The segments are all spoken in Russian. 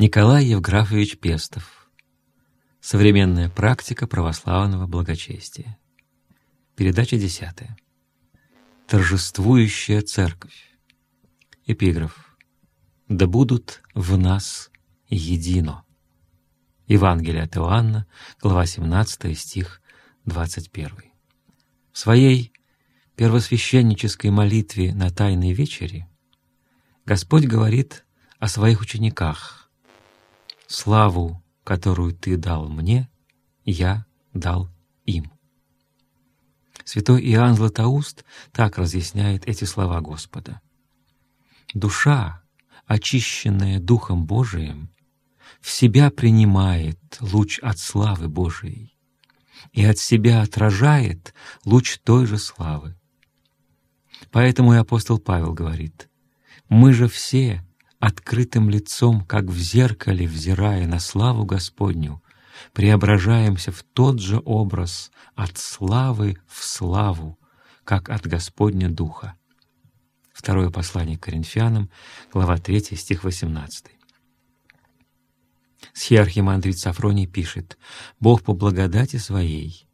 Николай Евграфович Пестов. Современная практика православного благочестия. Передача десятая. Торжествующая церковь. Эпиграф. «Да будут в нас едино». Евангелие от Иоанна, глава 17, стих 21. В своей первосвященнической молитве на Тайной вечере Господь говорит о своих учениках, Славу, которую Ты дал мне, я дал им. Святой Иоанн Златоуст так разъясняет эти слова Господа. Душа, очищенная Духом Божиим, в себя принимает луч от славы Божией и от себя отражает луч той же славы. Поэтому и апостол Павел говорит, «Мы же все открытым лицом, как в зеркале, взирая на славу Господню, преображаемся в тот же образ от славы в славу, как от Господня Духа. Второе послание к Коринфянам, глава 3, стих 18. Схиархимандрит Сафроний пишет, «Бог по благодати Своей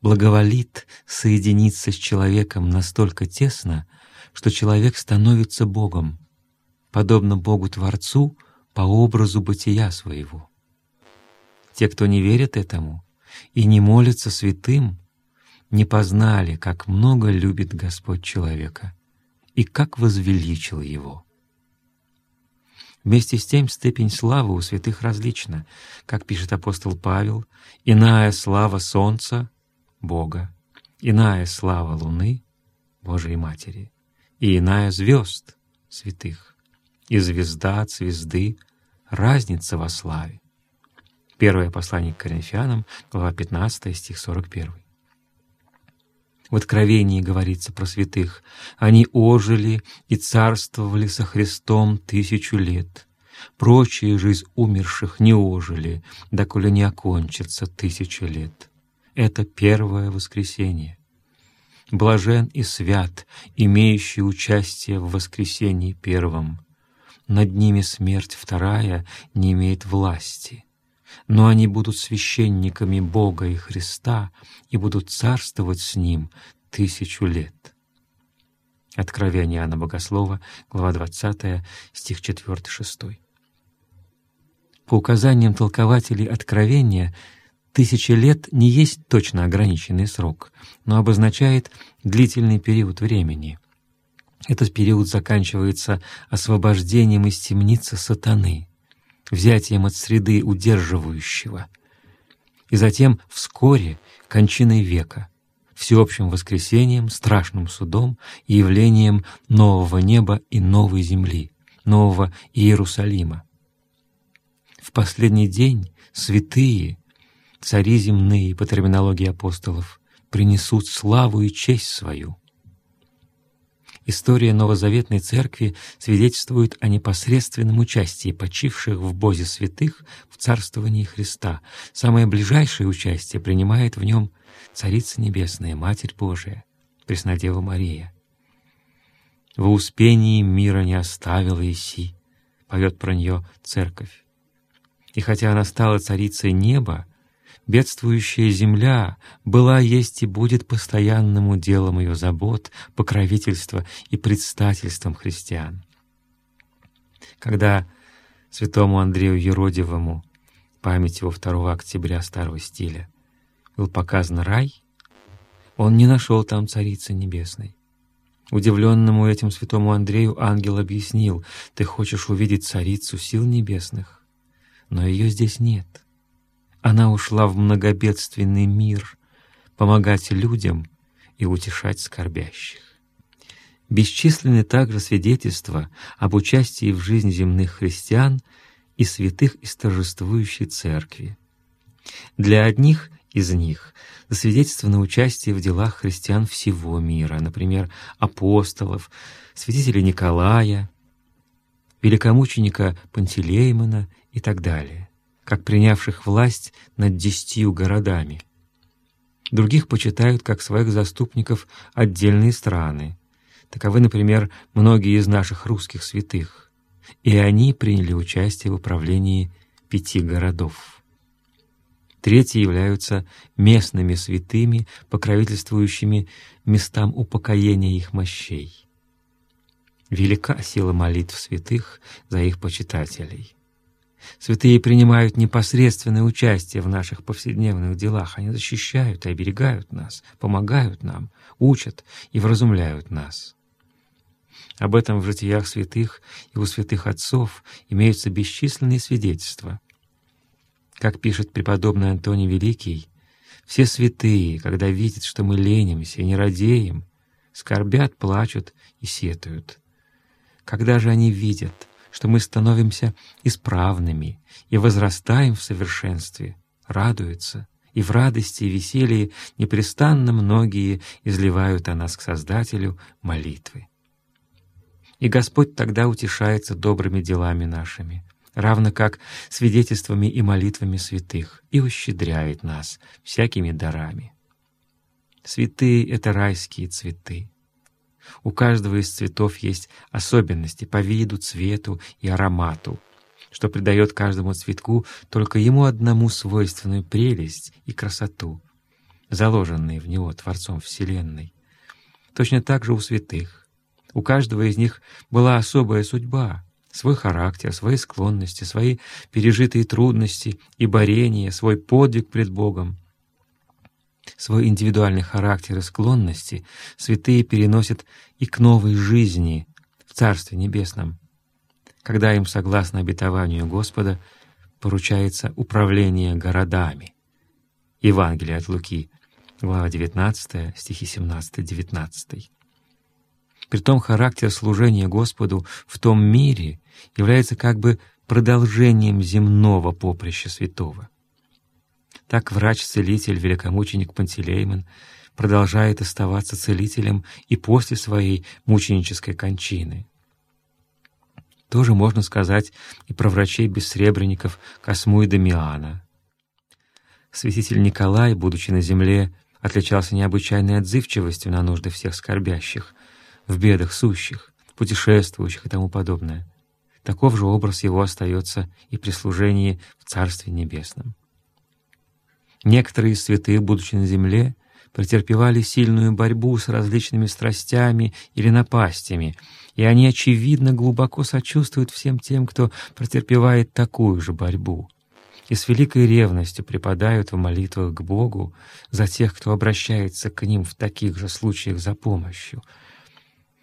благоволит соединиться с человеком настолько тесно, что человек становится Богом, подобно Богу-творцу по образу бытия своего. Те, кто не верит этому и не молится святым, не познали, как много любит Господь человека и как возвеличил его. Вместе с тем степень славы у святых различна, как пишет апостол Павел, иная слава солнца — Бога, иная слава луны — Божией Матери, и иная звезд — святых и звезда от звезды, разница во славе. Первое послание к Коринфянам, глава 15, стих 41. В Откровении говорится про святых. Они ожили и царствовали со Христом тысячу лет. Прочие же из умерших не ожили, доколе не окончится тысяча лет. Это первое воскресенье. Блажен и свят, имеющий участие в воскресении первом над ними смерть вторая не имеет власти, но они будут священниками Бога и Христа и будут царствовать с Ним тысячу лет. Откровение Иоанна Богослова, глава 20, стих 4-6. По указаниям толкователей Откровения, тысяча лет не есть точно ограниченный срок, но обозначает длительный период времени — этот период заканчивается освобождением из темницы сатаны, взятием от среды удерживающего, и затем вскоре кончиной века, всеобщим воскресением, страшным судом и явлением нового неба и новой земли, нового Иерусалима. В последний день святые, цари земные, по терминологии апостолов, принесут славу и честь свою — История Новозаветной Церкви свидетельствует о непосредственном участии почивших в Бозе святых в царствовании Христа. Самое ближайшее участие принимает в нем Царица Небесная, Матерь Божия, Преснодева Мария. «Во успении мира не оставила Иси», — поет про нее Церковь. И хотя она стала Царицей Неба, Бедствующая земля была, есть и будет постоянным уделом ее забот, покровительства и предстательством христиан. Когда святому Андрею Еродивому, память его 2 октября старого стиля, был показан рай, он не нашел там Царицы Небесной. Удивленному этим святому Андрею ангел объяснил, «Ты хочешь увидеть Царицу сил небесных, но ее здесь нет». Она ушла в многобедственный мир помогать людям и утешать скорбящих. Бесчисленны также свидетельства об участии в жизни земных христиан и святых из торжествующей церкви. Для одних из них засвидетельствовано участие в делах христиан всего мира, например, апостолов, святителя Николая, великомученика Пантелеймона и так далее как принявших власть над десятью городами. Других почитают как своих заступников отдельные страны. Таковы, например, многие из наших русских святых. и они приняли участие в управлении пяти городов. Третьи являются местными святыми, покровительствующими местам упокоения их мощей. Велика сила молитв святых за их почитателей. Святые принимают непосредственное участие в наших повседневных делах. Они защищают и оберегают нас, помогают нам, учат и вразумляют нас. Об этом в житиях святых и у святых отцов имеются бесчисленные свидетельства. Как пишет преподобный Антоний Великий, «Все святые, когда видят, что мы ленимся и не радеем, скорбят, плачут и сетуют. Когда же они видят, что мы становимся исправными и возрастаем в совершенстве, радуются, и в радости и веселье непрестанно многие изливают о нас к Создателю молитвы. И Господь тогда утешается добрыми делами нашими, равно как свидетельствами и молитвами святых, и ущедряет нас всякими дарами. Святые — это райские цветы, у каждого из цветов есть особенности по виду, цвету и аромату, что придает каждому цветку только ему одному свойственную прелесть и красоту, заложенные в него Творцом Вселенной. Точно так же у святых. У каждого из них была особая судьба, свой характер, свои склонности, свои пережитые трудности и борения, свой подвиг пред Богом — Свой индивидуальный характер и склонности святые переносят и к новой жизни в Царстве Небесном, когда им, согласно обетованию Господа, поручается управление городами. Евангелие от Луки, глава 19, стихи 17-19. Притом характер служения Господу в том мире является как бы продолжением земного поприща святого. Так врач-целитель, великомученик Пантелеймон, продолжает оставаться целителем и после своей мученической кончины. Тоже можно сказать и про врачей-бессребренников Косму и Дамиана. Святитель Николай, будучи на земле, отличался необычайной отзывчивостью на нужды всех скорбящих, в бедах сущих, путешествующих и тому подобное. Таков же образ его остается и при служении в Царстве Небесном. Некоторые из святых, будучи на земле, претерпевали сильную борьбу с различными страстями или напастями, и они, очевидно, глубоко сочувствуют всем тем, кто претерпевает такую же борьбу, и с великой ревностью припадают в молитвах к Богу за тех, кто обращается к ним в таких же случаях за помощью —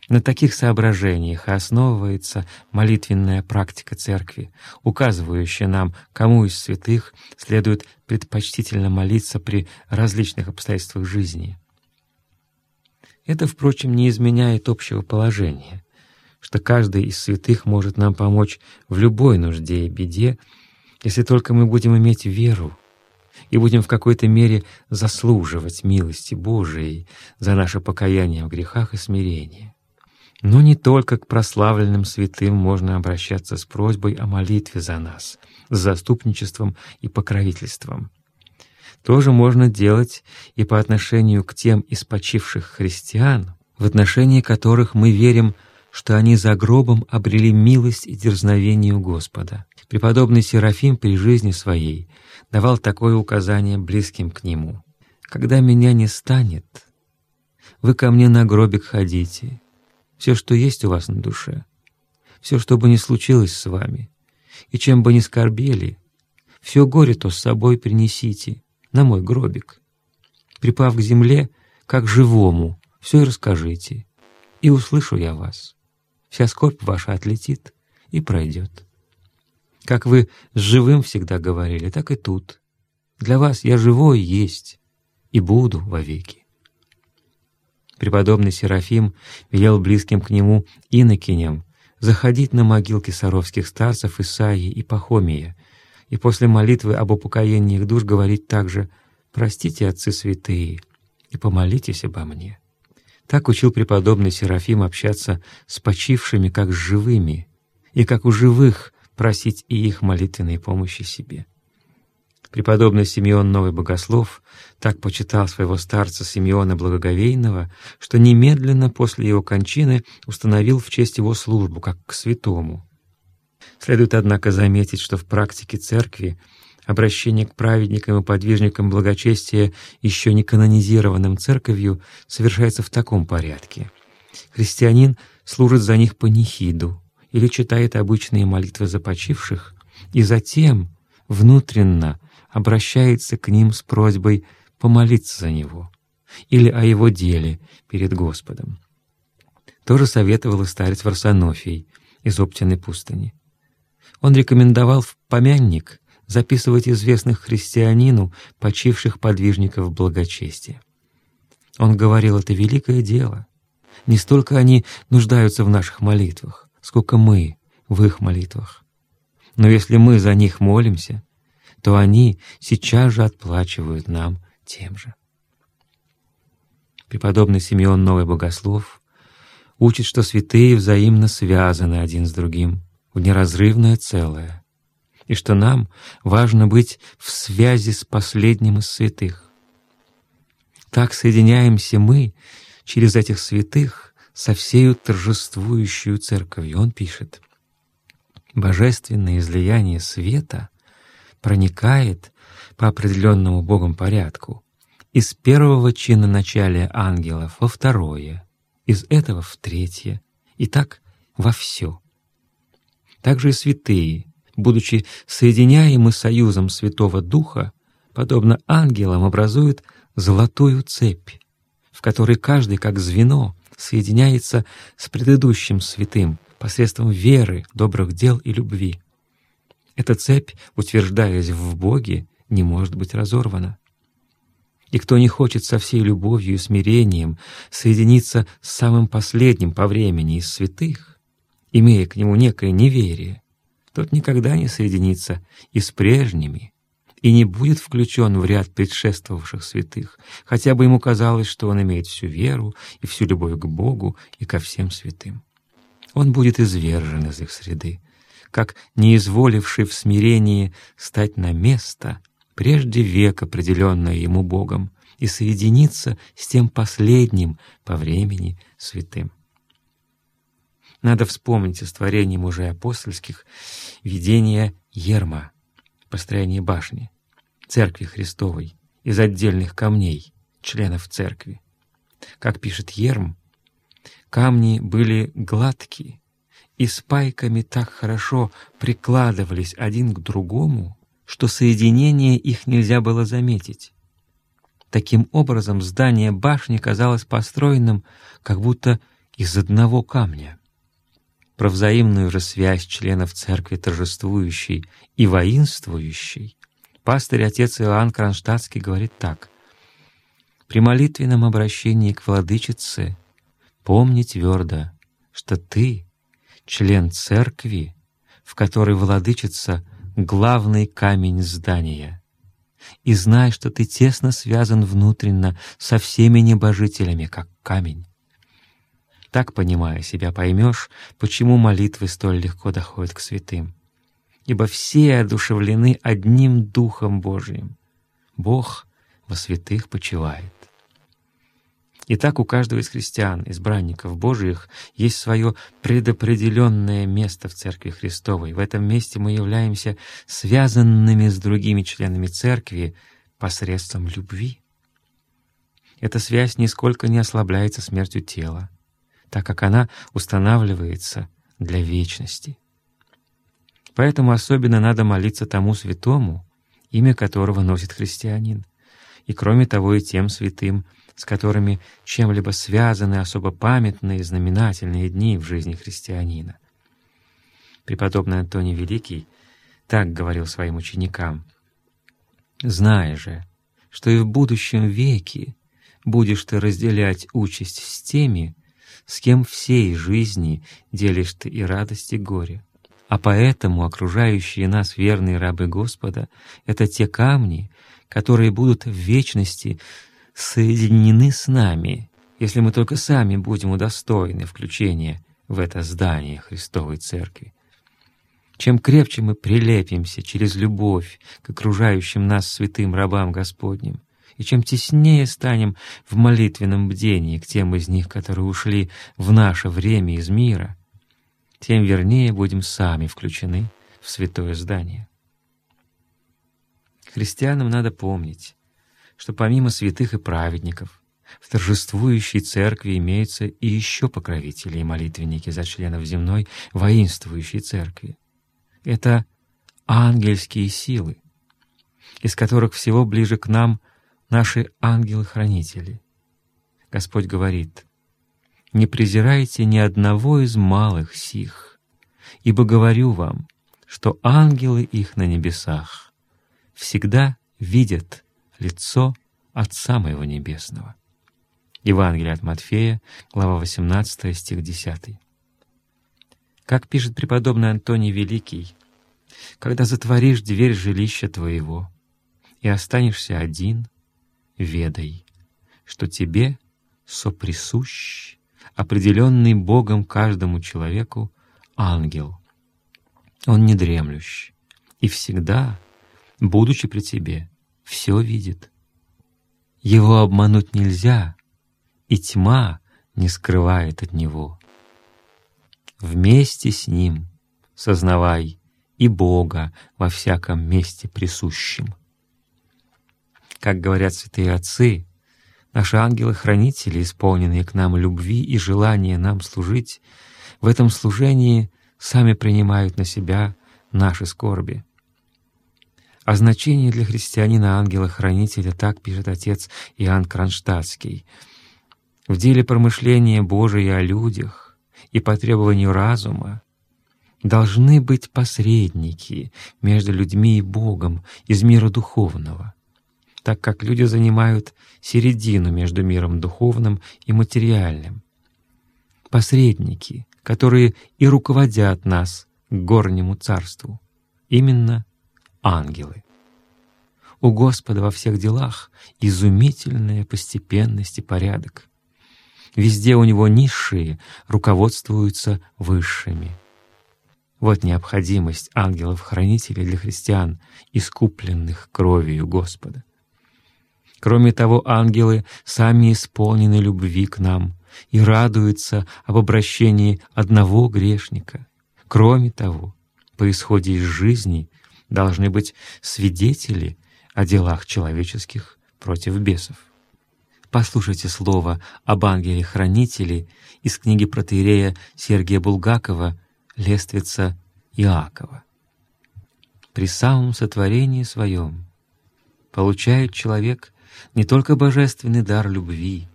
на таких соображениях основывается молитвенная практика Церкви, указывающая нам, кому из святых следует предпочтительно молиться при различных обстоятельствах жизни. Это, впрочем, не изменяет общего положения, что каждый из святых может нам помочь в любой нужде и беде, если только мы будем иметь веру и будем в какой-то мере заслуживать милости Божией за наше покаяние в грехах и смирение. Но не только к прославленным святым можно обращаться с просьбой о молитве за нас, с заступничеством и покровительством. Тоже можно делать и по отношению к тем из почивших христиан, в отношении которых мы верим, что они за гробом обрели милость и дерзновение у Господа. Преподобный Серафим при жизни своей давал такое указание близким к нему. «Когда меня не станет, вы ко мне на гробик ходите, все, что есть у вас на душе, все, что бы ни случилось с вами, и чем бы ни скорбели, все горе то с собой принесите на мой гробик. Припав к земле, как живому, все и расскажите, и услышу я вас. Вся скорбь ваша отлетит и пройдет. Как вы с живым всегда говорили, так и тут. Для вас я живой есть и буду вовеки. Преподобный Серафим велел близким к нему инокиням заходить на могилки саровских старцев Исаии и Пахомия, и после молитвы об упокоении их душ говорить также «Простите, отцы святые, и помолитесь обо мне». Так учил преподобный Серафим общаться с почившими как с живыми, и как у живых просить и их молитвенной помощи себе. Преподобный Симеон Новый Богослов так почитал своего старца Симеона Благоговейного, что немедленно после его кончины установил в честь его службу, как к святому. Следует, однако, заметить, что в практике Церкви обращение к праведникам и подвижникам благочестия, еще не канонизированным Церковью, совершается в таком порядке. Христианин служит за них панихиду или читает обычные молитвы за почивших, и затем внутренно обращается к ним с просьбой помолиться за него или о его деле перед Господом. Тоже советовал и старец Варсонофий из Оптиной пустыни. Он рекомендовал в помянник записывать известных христианину, почивших подвижников благочестия. Он говорил, это великое дело. Не столько они нуждаются в наших молитвах, сколько мы в их молитвах. Но если мы за них молимся, то они сейчас же отплачивают нам тем же. Преподобный Симеон Новый Богослов учит, что святые взаимно связаны один с другим в неразрывное целое, и что нам важно быть в связи с последним из святых. Так соединяемся мы через этих святых со всею торжествующую церковью. Он пишет, «Божественное излияние света проникает по определенному Богом порядку из первого чина началия ангелов во второе, из этого в третье, и так во все. Также и святые, будучи соединяемы союзом Святого Духа, подобно ангелам образуют золотую цепь, в которой каждый, как звено, соединяется с предыдущим святым посредством веры, добрых дел и любви. Эта цепь, утверждаясь в Боге, не может быть разорвана. И кто не хочет со всей любовью и смирением соединиться с самым последним по времени из святых, имея к нему некое неверие, тот никогда не соединится и с прежними, и не будет включен в ряд предшествовавших святых, хотя бы ему казалось, что он имеет всю веру и всю любовь к Богу и ко всем святым. Он будет извержен из их среды, как не изволивший в смирении стать на место — прежде век, определенное ему Богом, и соединиться с тем последним по времени святым. Надо вспомнить из творений мужей апостольских видение Ерма, построение башни, церкви Христовой, из отдельных камней, членов церкви. Как пишет Ерм, камни были гладкие, и спайками так хорошо прикладывались один к другому, что соединение их нельзя было заметить. Таким образом, здание башни казалось построенным как будто из одного камня. Про взаимную же связь членов церкви торжествующей и воинствующей пастырь отец Иоанн Кронштадтский говорит так. «При молитвенном обращении к владычице помни твердо, что ты — член церкви, в которой владычица — главный камень здания. И знай, что ты тесно связан внутренно со всеми небожителями, как камень. Так, понимая себя, поймешь, почему молитвы столь легко доходят к святым. Ибо все одушевлены одним Духом Божиим. Бог во святых почивает. И так у каждого из христиан, избранников Божиих, есть свое предопределенное место в Церкви Христовой. В этом месте мы являемся связанными с другими членами Церкви посредством любви. Эта связь нисколько не ослабляется смертью тела, так как она устанавливается для вечности. Поэтому особенно надо молиться тому святому, имя которого носит христианин, и кроме того и тем святым, с которыми чем-либо связаны особо памятные и знаменательные дни в жизни христианина. Преподобный Антоний Великий так говорил своим ученикам, «Зная же, что и в будущем веке будешь ты разделять участь с теми, с кем всей жизни делишь ты и радость, и горе. А поэтому окружающие нас верные рабы Господа — это те камни, которые будут в вечности соединены с нами, если мы только сами будем удостоены включения в это здание Христовой Церкви. Чем крепче мы прилепимся через любовь к окружающим нас святым рабам Господним, и чем теснее станем в молитвенном бдении к тем из них, которые ушли в наше время из мира, тем вернее будем сами включены в святое здание. Христианам надо помнить, что помимо святых и праведников, в торжествующей церкви имеются и еще покровители и молитвенники за членов земной воинствующей церкви. Это ангельские силы, из которых всего ближе к нам наши ангелы-хранители. Господь говорит, «Не презирайте ни одного из малых сих, ибо говорю вам, что ангелы их на небесах всегда видят лицо Отца Моего Небесного». Евангелие от Матфея, глава 18, стих 10. Как пишет преподобный Антоний Великий, «Когда затворишь дверь жилища твоего и останешься один, ведай, что тебе соприсущ, определенный Богом каждому человеку, ангел. Он не дремлющ и всегда, будучи при тебе, все видит. Его обмануть нельзя, и тьма не скрывает от него. Вместе с ним сознавай и Бога во всяком месте присущем. Как говорят святые отцы, наши ангелы-хранители, исполненные к нам любви и желания нам служить, в этом служении сами принимают на себя наши скорби. О значении для христианина ангела-хранителя так пишет отец Иоанн Кронштадтский — в деле промышления Божия о людях и по требованию разума должны быть посредники между людьми и Богом из мира духовного, так как люди занимают середину между миром духовным и материальным. Посредники, которые и руководят нас к горнему царству, именно ангелы. У Господа во всех делах изумительная постепенность и порядок — Везде у него низшие руководствуются высшими. Вот необходимость ангелов-хранителей для христиан, искупленных кровью Господа. Кроме того, ангелы сами исполнены любви к нам и радуются об обращении одного грешника. Кроме того, по исходе из жизни должны быть свидетели о делах человеческих против бесов. Послушайте слово об ангеле-хранителе из книги протеерея Сергия Булгакова «Лествица Иакова». При самом сотворении своем получает человек не только божественный дар любви,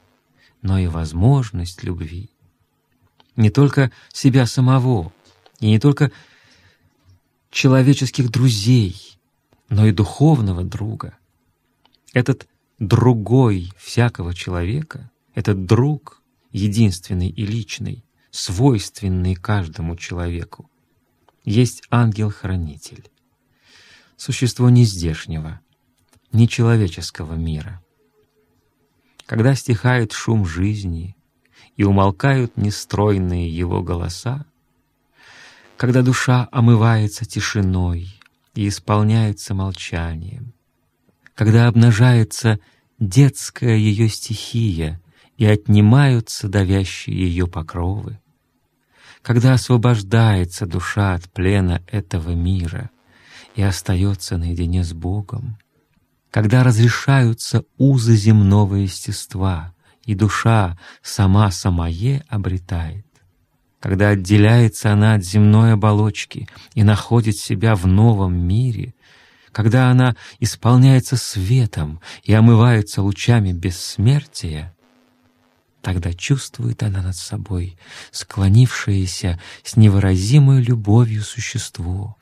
но и возможность любви. Не только себя самого, и не только человеческих друзей, но и духовного друга. Этот другой всякого человека, этот друг, единственный и личный, свойственный каждому человеку, есть ангел-хранитель, существо нездешнего, нечеловеческого мира. Когда стихает шум жизни и умолкают нестройные его голоса, когда душа омывается тишиной и исполняется молчанием, когда обнажается детская ее стихия и отнимаются давящие ее покровы, когда освобождается душа от плена этого мира и остается наедине с Богом, когда разрешаются узы земного естества, и душа сама самое обретает, когда отделяется она от земной оболочки и находит себя в новом мире, когда она исполняется светом и омывается лучами бессмертия, тогда чувствует она над собой склонившееся с невыразимой любовью существо,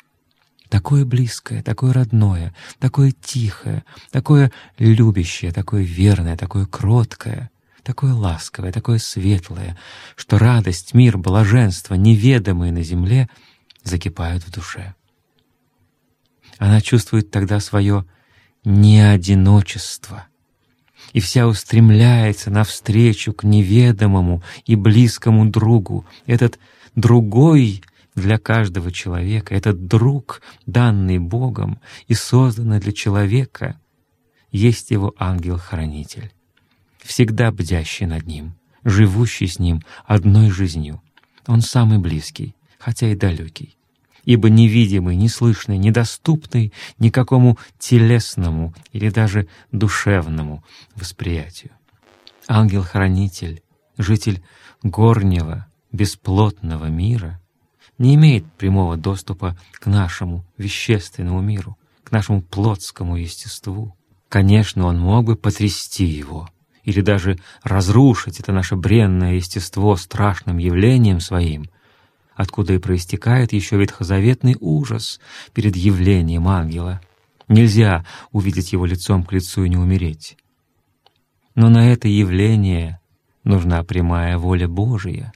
такое близкое, такое родное, такое тихое, такое любящее, такое верное, такое кроткое, такое ласковое, такое светлое, что радость, мир, блаженство, неведомые на земле, закипают в душе. Она чувствует тогда свое неодиночество и вся устремляется навстречу к неведомому и близкому другу. Этот другой для каждого человека, этот друг, данный Богом и созданный для человека, есть его ангел-хранитель, всегда бдящий над ним, живущий с ним одной жизнью. Он самый близкий, хотя и далекий, ибо невидимый, неслышный, недоступный никакому телесному или даже душевному восприятию. Ангел-хранитель, житель горнего, бесплотного мира, не имеет прямого доступа к нашему вещественному миру, к нашему плотскому естеству. Конечно, он мог бы потрясти его или даже разрушить это наше бренное естество страшным явлением своим, откуда и проистекает еще ветхозаветный ужас перед явлением ангела. Нельзя увидеть его лицом к лицу и не умереть. Но на это явление нужна прямая воля Божия.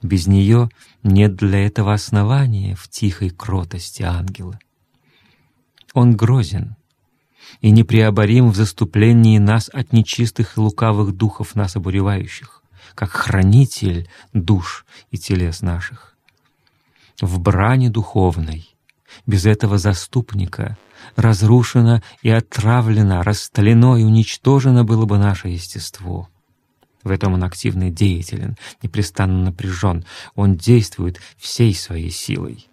Без нее нет для этого основания в тихой кротости ангела. Он грозен и непреоборим в заступлении нас от нечистых и лукавых духов нас обуревающих, как хранитель душ и телес наших. В брани духовной, без этого заступника, разрушено и отравлено, растлено и уничтожено было бы наше естество. В этом он активно деятелен, непрестанно напряжен, он действует всей своей силой.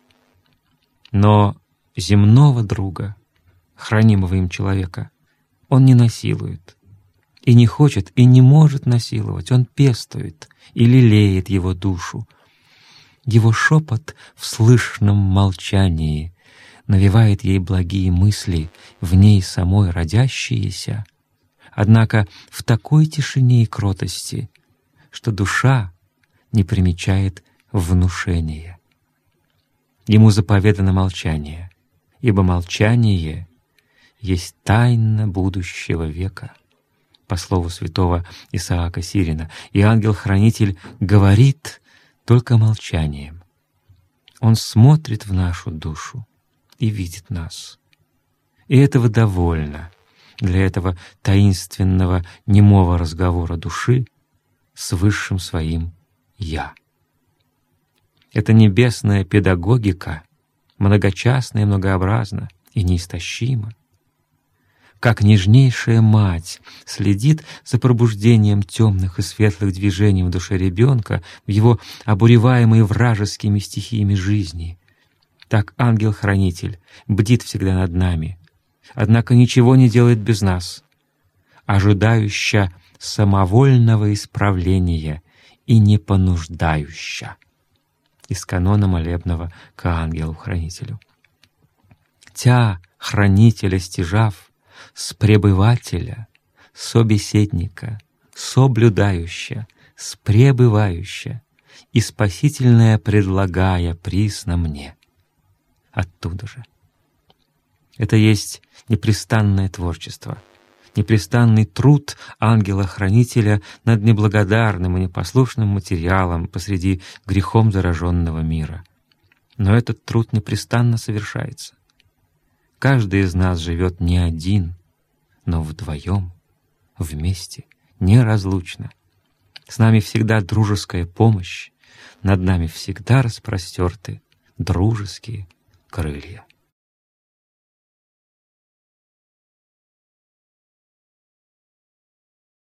Но земного друга, хранимого им человека, он не насилует, и не хочет, и не может насиловать, он пестует и лелеет его душу. Его шепот в слышном молчании навевает ей благие мысли, в ней самой родящиеся, однако в такой тишине и кротости, что душа не примечает внушения. Ему заповедано молчание, ибо молчание есть тайна будущего века. По слову святого Исаака Сирина, и ангел-хранитель говорит только молчанием. Он смотрит в нашу душу и видит нас. И этого довольно для этого таинственного немого разговора души с высшим своим «Я». Эта небесная педагогика многочастна и многообразна и неистощима как нежнейшая мать следит за пробуждением темных и светлых движений в душе ребенка, в его обуреваемой вражескими стихиями жизни. Так ангел-хранитель бдит всегда над нами, однако ничего не делает без нас, ожидающая самовольного исправления и не понуждающая из канона молебного к ангелу-хранителю. Тя, хранителя стяжав, с пребывателя, собеседника, соблюдающая, с пребывающая и спасительное предлагая присно мне. Оттуда же. Это есть непрестанное творчество, непрестанный труд ангела-хранителя над неблагодарным и непослушным материалом посреди грехом зараженного мира. Но этот труд непрестанно совершается. Каждый из нас живет не один, но вдвоем, вместе, неразлучно. С нами всегда дружеская помощь, над нами всегда распростерты дружеские крылья.